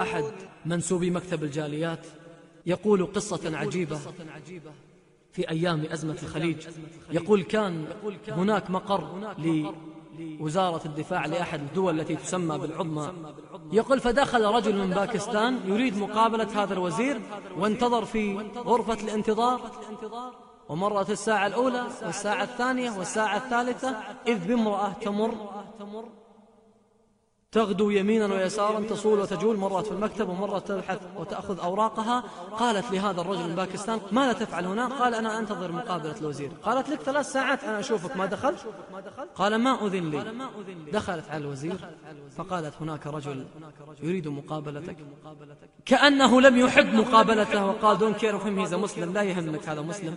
أحد منسوبي مكتب الجاليات يقول قصة عجيبة في أيام أزمة الخليج. يقول كان هناك مقر لوزارة الدفاع لأحد الدول التي تسمى بالعظمى. يقول فدخل رجل من باكستان يريد مقابلة هذا الوزير وانتظر في غرفة الانتظار. ومرت الساعة الأولى والساعة الثانية والساعة الثالثة إذ بامرأة تمر. تغدو يمينا ويسارا تصول وتجول مرت في المكتب ومرت تبحث وتأخذ أوراقها. قالت لهذا الرجل من باكستان ماذا تفعل هنا؟ قال أنا أنتظر مقابلة الوزير. قالت لك ثلاث ساعات أنا أشوفك ما دخلت؟ قال ما أذن لي. دخلت على الوزير فقالت هناك رجل يريد مقابلتك. كأنه لم يحب مقابلته وقال دون كير فهم هذا مسلم لا يهمك هذا مسلم.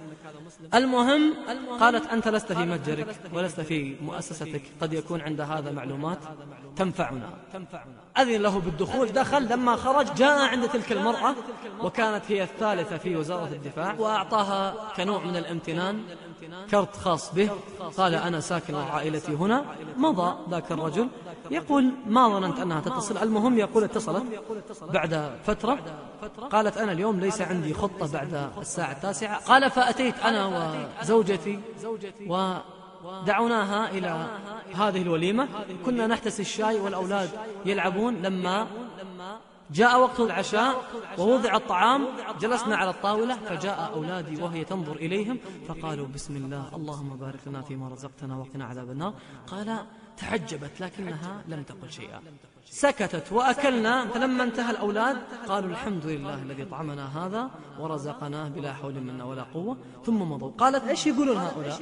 المهم قالت أنت لست في متجرك ولست في مؤسستك. قد يكون عند هذا معلومات تنفعنا. أذن له بالدخول دخل لما خرج جاء عند تلك المرأة وكانت هي الثالثة في وزارة الدفاع وأعطاها كنوع من الامتنان كرت خاص به قال أنا ساكن وعائلتي هنا. مضى ذاك الرجل. يقول ما ظننت أنها تتصل. المهم يقول اتصلت بعد فترة. قالت أنا اليوم ليس عندي خطة بعد الساعة التاسعة. قال فأتيت أنا وزوجتي و دعوناها إلى هذه الوليمة. كنا نحتسي الشاي والأولاد يلعبون لما جاء وقت العشاء ووضع الطعام. جلسنا على الطاولة فجاء أولادي وهي تنظر إليهم فقالوا بسم الله اللهم بارك لنا فيما رزقتنا وقنا عذاب النار. قال تعجبت لكنها لم تقل شيئا. سكتت وأكلنا. فلما انتهى الأولاد قالوا الحمد لله الذي طعمنا هذا ورزقناه بلا حول منا ولا قوة ثم مضوا. قالت إيش يقولون هؤلاء؟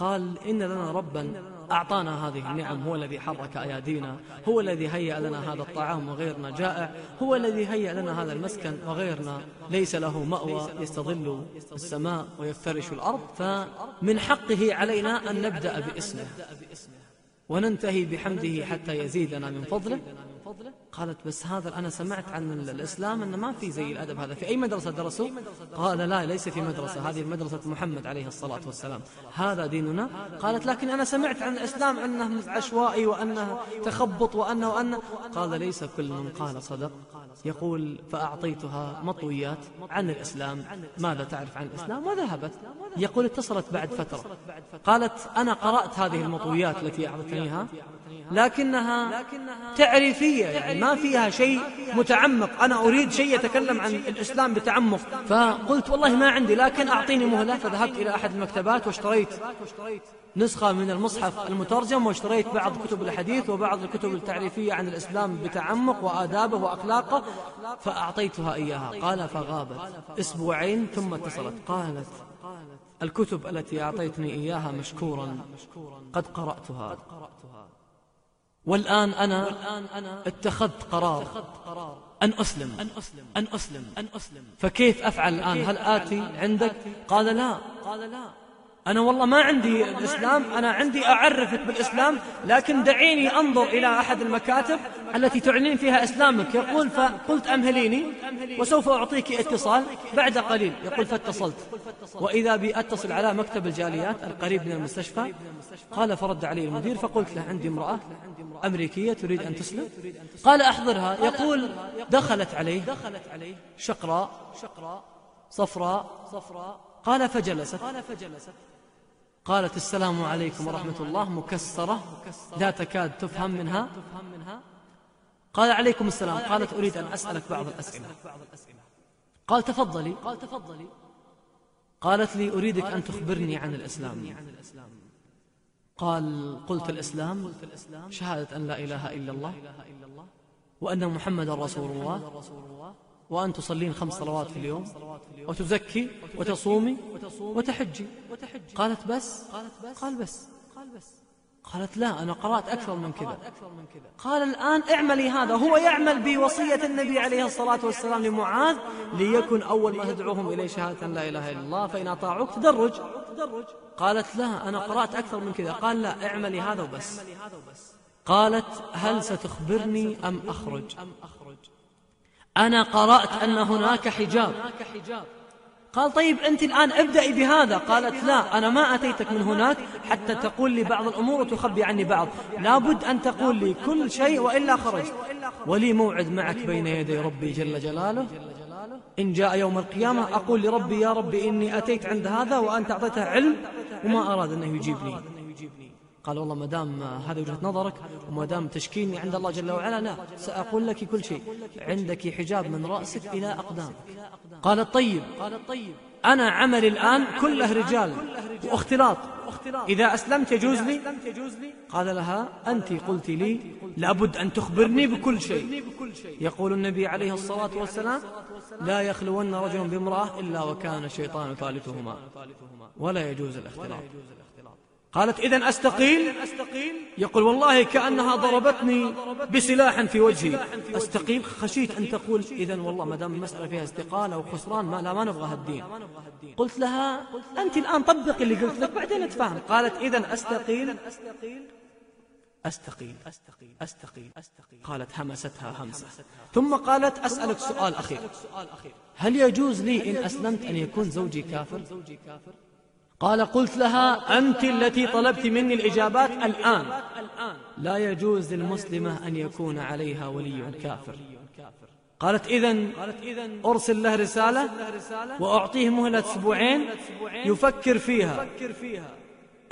قال إن لنا ربا أعطانا هذه النعم هو الذي حرك أيادينا هو الذي هيأ لنا هذا الطعام وغيرنا جائع هو الذي هيأ لنا هذا المسكن وغيرنا. ليس له مأوى يستظل السماء ويفترش الأرض فمن حقه علينا أن نبدأ باسمه. وننتهي بحمده حتى يزيدنا من فضله. قالت بس هذا أنا سمعت عن الإسلام أنه ما في زي الأدب هذا. في أي مدرسة درسوا؟ قال لا ليس في مدرسة. هذه مدرسة محمد عليه الصلاة والسلام. هذا ديننا؟ قالت لكن أنا سمعت عن الإسلام أنه عشوائي وأنه تخبط وأنه وأنه. قال ليس كل من قال صدق. يقول فأعطيتها مطويات عن الإسلام. ماذا تعرف عن الإسلام؟ وذهبت. يقول اتصلت بعد فترة. قالت أنا قرأت هذه المطويات التي أعطتنيها لكنها تعريفية. يعني ما فيها شيء متعمق. أنا أريد شيء يتكلم عن الإسلام بتعمق. فقلت والله ما عندي لكن أعطيني مهلة. فذهبت إلى أحد المكتبات واشتريت نسخة من المصحف المترجم واشتريت بعض كتب الحديث وبعض الكتب التعريفية عن الإسلام بتعمق وآدابه وأخلاقه فأعطيتها إياها. قال فغابت أسبوعين ثم اتصلت. قالت الكتب التي أعطيتني إياها مشكورا قد قرأتها. والآن أنا اتخذت قرار أن أسلم. أن أسلم. أن أسلم. فكيف أفعل الآن؟ هل آتي عندك؟ قال لا. أنا والله ما عندي الإسلام أنا عندي أعرفك بالإسلام لكن دعيني أنظر إلى أحد المكاتب التي تعلن فيها إسلامك. يقول فقلت أمهليني وسوف أعطيك اتصال بعد قليل. يقول فاتصلت. وإذا بي أتصل على مكتب الجاليات القريب من المستشفى. قال فرد علي المدير. فقلت له عندي امرأة أمريكية تريد أن تسلم. قال أحضرها. يقول دخلت عليه شقراء صفراء قال فجلست. قالت السلام عليكم ورحمة الله مكسرة. لا تكاد تفهم منها. قال عليكم السلام. قالت أريد أن أسألك بعض الأسئلة. قال تفضلي. قالت لي أريدك أن تخبرني عن الإسلام. قال قلت الإسلام. شهادة أن لا إله إلا الله وأن محمد رسول الله. وأن تصلين خمس صلوات في اليوم وتزكي وتصومي وتحجي. قالت بس قال بس. قالت لا أنا قرأت أكثر من كذا. قال الآن اعملي هذا. هو يعمل بوصية النبي عليه الصلاة والسلام لمعاذ ليكن أول ما تدعوهم إليه شهادة لا إله إلا الله فإن أطاعوك تدرج. قالت لا أنا قرأت أكثر من كذا. قال لا اعملي هذا وبس. قالت هل ستخبرني أم أخرج؟ أنا قرأت أن هناك حجاب. قال طيب أنت الآن ابدأي بهذا. قالت لا أنا ما أتيتك من هناك حتى تقول لي بعض الأمور وتخبي عني بعض. لابد أن تقول لي كل شيء وإلا خرجت. ولي موعد معك بين يدي ربي جل جلاله. إن جاء يوم القيامة أقول لربي يا ربي إني أتيت عند هذا وأنت أعطيته علم وما أراد أنه يجيبني. قال والله ما دام هذه وجهة نظرك وما دام تشكيني عند الله جل وعلا لا سأقول لك كل شيء. عندك حجاب من رأسك إلى أقدامك. قالت طيب أنا عملي الآن كله رجال واختلاط. إذا أسلمت يجوز لي؟ قال لها أنت قلت لي لابد أن تخبرني بكل شيء. يقول النبي عليه الصلاة والسلام لا يخلون رجل بامرأة إلا وكان الشيطان ثالثهما. ولا يجوز الاختلاط. قالت إذا أستقيل؟ يقول والله كأنها ضربتني بسلاح في وجهي. أستقيل؟ خشيت أن تقول إذا والله ما دام المسألة فيها استقالة وخسران ما لا ما نبغى الدين قلت لها أنت الآن طبقي اللي قلت لك بعدين نتفاهم قالت إذا أستقيل أستقيل أستقيل؟ أستقيل. أستقيل. قالت همستها همسة. ثم قالت أسألك سؤال أخير. هل يجوز لي إن أسلمت أن يكون زوجي كافر؟ قال قلت لها أنت التي طلبت مني الإجابات الآن. لا يجوز للمسلمة أن يكون عليها ولي كافر. قالت إذن أرسل له رسالة وأعطيه مهلة أسبوعين يفكر فيها.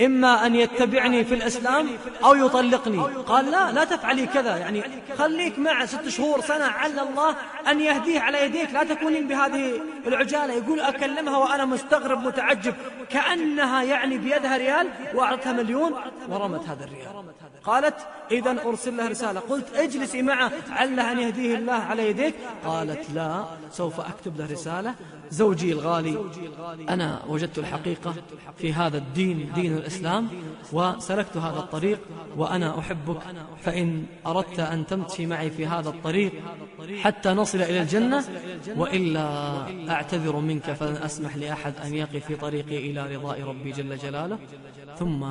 إما أن يتبعني في الإسلام أو يطلقني. قال لا لا تفعلي كذا. يعني خليك معه ست شهور سنة عل الله أن يهديه على يديك. لا تكونين بهذه العجالة. يقول أكلمها وأنا مستغرب متعجب. كأنها يعني بيدها ريال وأعطتها مليون ورمت هذا الريال. قالت إذا أرسل له رسالة. قلت اجلسي معه عله أن يهديه الله على يديك. قالت لا سوف أكتب له رسالة. زوجي الغالي أنا وجدت الحقيقة في هذا الدين دين الإسلام وسلكت هذا الطريق وأنا أحبك فإن أردت أن تمشي معي في هذا الطريق حتى نصل إلى الجنة وإلا أعتذر منك فلن أسمح لأحد أن يقف في طريقي إلى رضاء ربي جل جلاله. ثم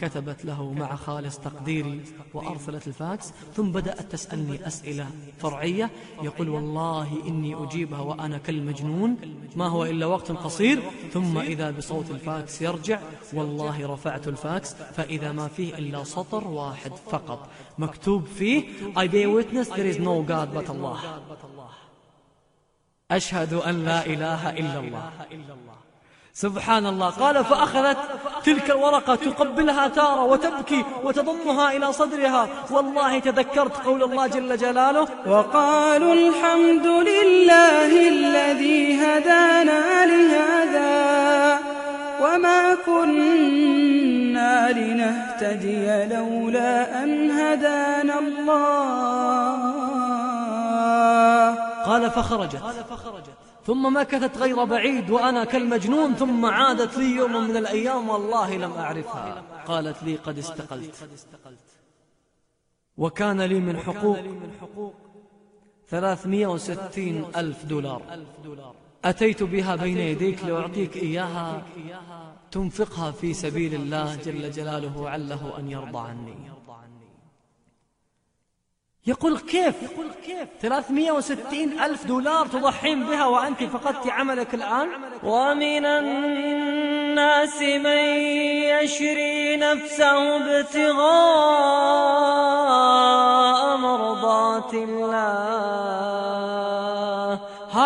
كتبت له مع خالص تقديري وأرسلت الفاكس ثم بدأت تسألني أسئلة فرعية يقول والله إني أجيبها وأنا كالمجنون ما هو إلا وقت قصير ثم إذا بصوت الفاكس يرجع والله رفعت الفاكس فإذا ما فيه إلا سطر واحد فقط. مكتوب فيه I bear witness there is no God but Allah. أشهد أن لا إله إلا الله. سبحان الله قال فأخذت تلك الورقة تقبلها تارة وتبكي وتضمها إلى صدرها. والله تذكرت قول الله جل جلاله وقالوا الحمد لله الذي هدانا لهذا وما كنا لنهتدي لولا أن هدانا الله. قال فخرجت. ثم مكثت غير بعيد وأنا كالمجنون ثم عادت لي يوم من الأيام والله لم أعرفها. قالت لي قد استقلت. وكان لي من حقوق ثلاثمائة وستين ألف دولار. أتيت بها بين يديك لأعطيك إياها تنفقها في سبيل الله جل جلاله عله أن يرضى عني. يقول كيف؟ يقول كيف 360 ألف دولار تضحين بها وأنت فقدت عملك الآن؟ ومن الناس من يشري نفسه ابتغاء مرضات الله.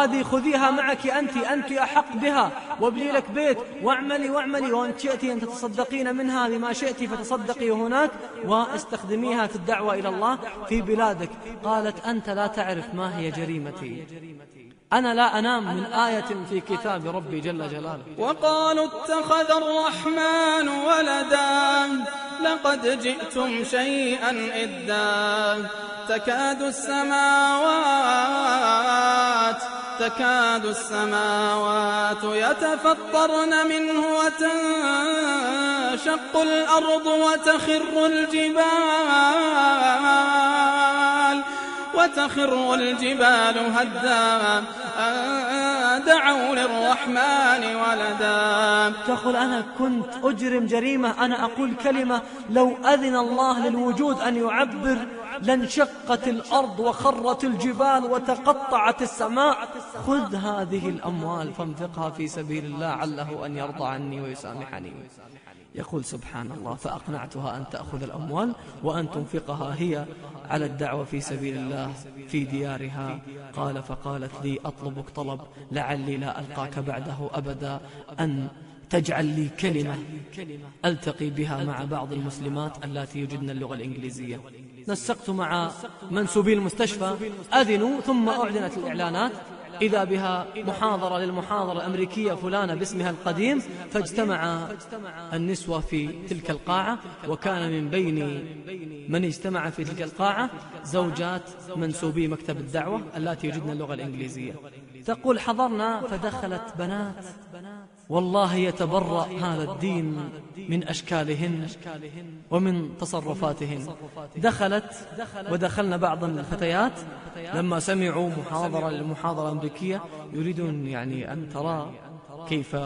هذه خذيها معك أنت أنت أحق بها. وابني لك بيت واعملي واعملي. وأن شئت أن تتصدقين منها بما شئت فتصدقي هناك واستخدميها في الدعوة إلى الله في بلادك. قالت أنت لا تعرف ما هي جريمتي. أنا لا أنام من آية في كتاب ربي جل جلاله. وقالوا اتخذ الرحمن ولدا. لقد جئتم شيئا إدا. تكاد السماوات تكاد السماوات يتفطرن منه وتنشق الأرض وتخر الجبال وتخر الجبال هدا أن للرحمن ولدا. تقول أنا كنت أجرم جريمة أنا أقول كلمة لو أذن الله للوجود أن يعبر لانشقت الأرض وخرت الجبال وتقطعت السماء. خذ هذه الأموال فانفقها في سبيل الله عله أن يرضى عني ويسامحني. يقول سبحان الله فأقنعتها أن تأخذ الأموال وأن تنفقها هي على الدعوة في سبيل الله في ديارها. قال فقالت لي أطلبك طلب لعلي لا ألقاك بعده أبدا. أن تجعل لي كلمة ألتقي بها مع بعض المسلمات التي يجدن اللغة الإنجليزية. نسقت مع منسوبي المستشفى أذنوا ثم أعلنت الإعلانات. إذا بها محاضرة للمحاضرة الأمريكية فلانة باسمها القديم فاجتمع النسوة في تلك القاعة وكان من بين من اجتمع في تلك القاعة زوجات منسوبي مكتب الدعوة التي يجدن اللغة الإنجليزية. تقول حضرنا فدخلت بنات والله يتبرأ هذا الدين من أشكالهن ومن تصرفاتهن. دخلت ودخلنا بعض الفتيات لما سمعوا محاضرة للمحاضرة الأمريكية يريدون يعني أن ترى كيف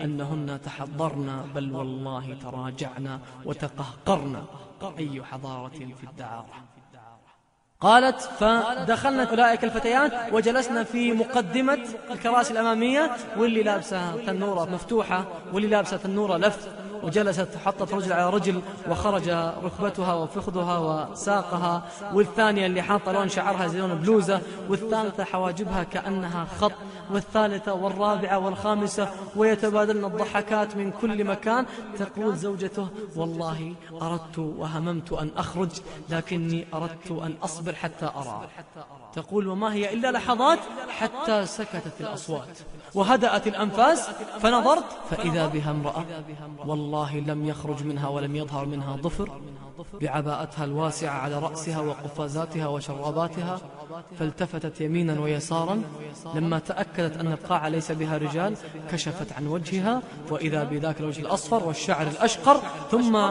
أنهن تحضرن بل والله تراجعن وتقهقرن أي حضارة في الدعارة. قالت فدخلنا أولئك الفتيات وجلسنا في مقدمة الكراسي الأمامية واللي لابسة تنورة مفتوحة واللي لابسة تنورة لف. وجلست حطت رجل على رجل وخرج ركبتها وفخذها وساقها والثانية اللي حاطة لون شعرها زي لون بلوزة والثالثة حواجبها كأنها خط والثالثة والرابعة والخامسة ويتبادلن الضحكات من كل مكان. تقول زوجته والله أردت وهممت أن أخرج لكني أردت أن أصبر حتى أرى. تقول وما هي إلا لحظات حتى سكتت الأصوات. وهدأت الأنفاس فنظرت فإذا بها امرأة. والله لم يخرج منها ولم يظهر منها ضفر بعباءتها الواسعة على رأسها وقفازاتها وشراباتها فالتفتت يمينا ويسارا لما تأكدت أن القاعة ليس بها رجال كشفت عن وجهها وإذا بذاك الوجه الأصفر والشعر الأشقر ثم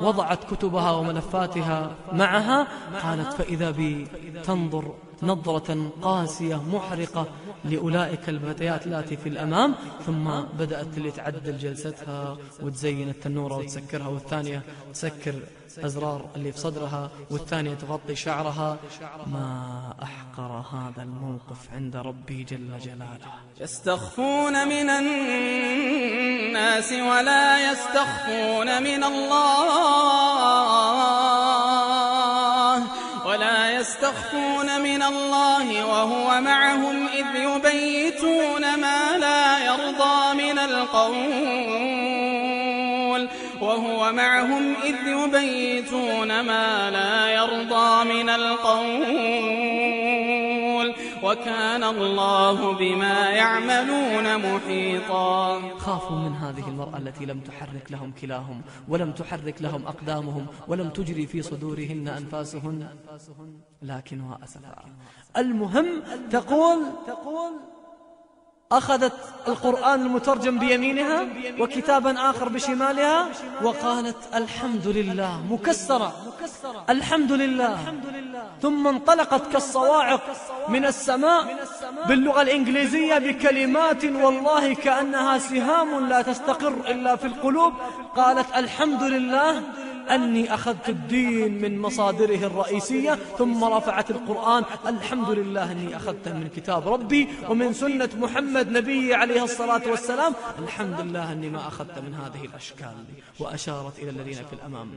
وضعت كتبها وملفاتها معها قالت فإذا بي تنظر. نظرة قاسية محرقة لأولئك الفتيات التي في الأمام ثم بدأت اللي تعدل جلستها وتزين التنورة وتسكرها والثانية تسكر أزرار اللي في صدرها والثانية تغطي شعرها. ما أحقر هذا الموقف عند ربي جل جلاله. يستخفون من الناس ولا يستخفون من الله. ولا يستخفون من الله وهو معهم إذ يبيتون ما لا يرضى من القول وهو معهم إذ يبيتون ما لا يرضى من القول وكان الله بما يعملون محيطا. خافوا من هذه المرأة التي لم تحرك لهم كلاهم ولم تحرك لهم أقدامهم ولم تجري في صدورهن أنفاسهن. لكنها أسفا. المهم تقول تقول أخذت القرآن المترجم بيمينها وكتابا آخر بشمالها وقالت الحمد لله مكسرة. الحمد لله. ثم انطلقت كالصواعق من السماء باللغة الإنجليزية بكلمات والله كأنها سهام لا تستقر إلا في القلوب. قالت الحمد لله. أني أخذت الدين من مصادره الرئيسية ثم رفعت القرآن. الحمد لله أني أخذته من كتاب ربي ومن سنة محمد نبي عليه الصلاة والسلام. الحمد لله أني ما أخذت من هذه الأشكال وأشارت إلى الذين في الأمام.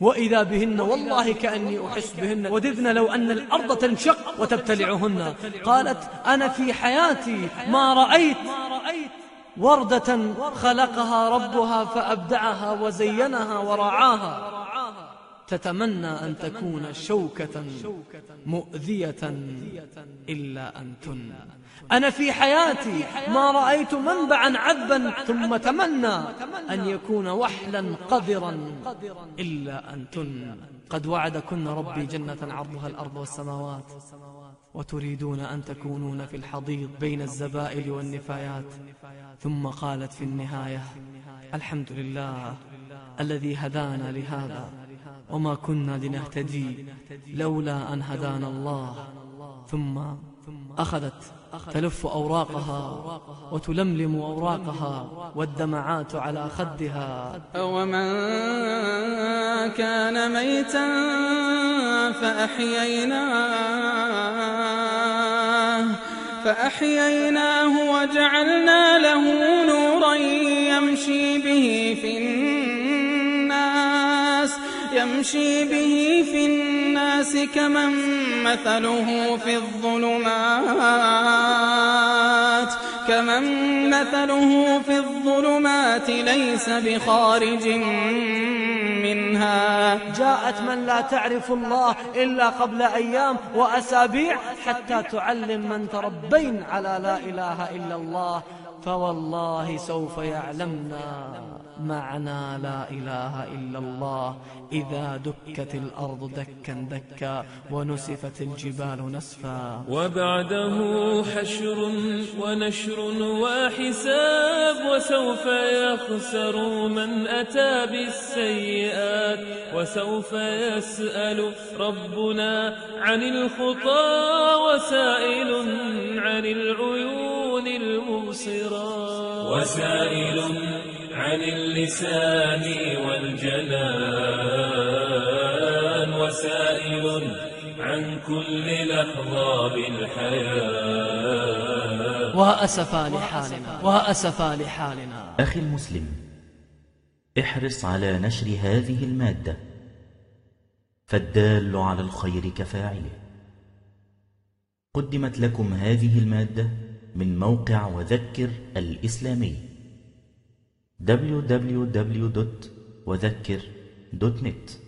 وإذا بهن والله كأني أحس بهن. وددن لو أن الأرض تنشق وتبتلعهن. قالت أنا في حياتي ما رأيت. وردة خلقها ربها فأبدعها وزينها ورعاها. تتمنى أن تكون شوكة مؤذية إلا أن تن أنا في حياتي ما رأيت منبعا عذبا ثم تمنى أن يكون وحلا قذرا إلا أن تن قد وعدكن ربي جنة عرضها الأرض والسماوات. وتريدون أن تكونون في الحضيض بين الزبائل والنفايات. ثم قالت في النهاية الحمد لله الذي هدانا لهذا وما كنا لنهتدي لولا أن هدانا الله. ثم أخذت تلف أوراقها وتلملم أوراقها والدمعات على خدها. أومن كان ميتا فأحييناه فأحييناه وجعلنا له نورا يمشي به في الناس يمشي به في الناس كمن مثله في الظلمات. كمن مثله في الظلمات ليس بخارج منها. جاءت من لا تعرف الله إلا قبل أيام وأسابيع حتى تعلم من تربين على لا إله إلا الله. فوالله سوف يعلمنا. معنى لا إله إلا الله. إذا دكت الأرض دكا دكا ونسفت الجبال نسفا. وبعده حشر ونشر وحساب وسوف يخسر من أتى بالسيئات. وسوف يسأل ربنا عن الخطى وسائل عن العيون المبصرات. وسائل عن اللسان والجنان وسائل عن كل لحظة بالحياة. وأسفا لحالنا وأسفا لحالنا. أخي المسلم احرص على نشر هذه المادة. فالدال على الخير كفاعله. قدمت لكم هذه المادة من موقع وذكر الإسلامي. www.وذكر.net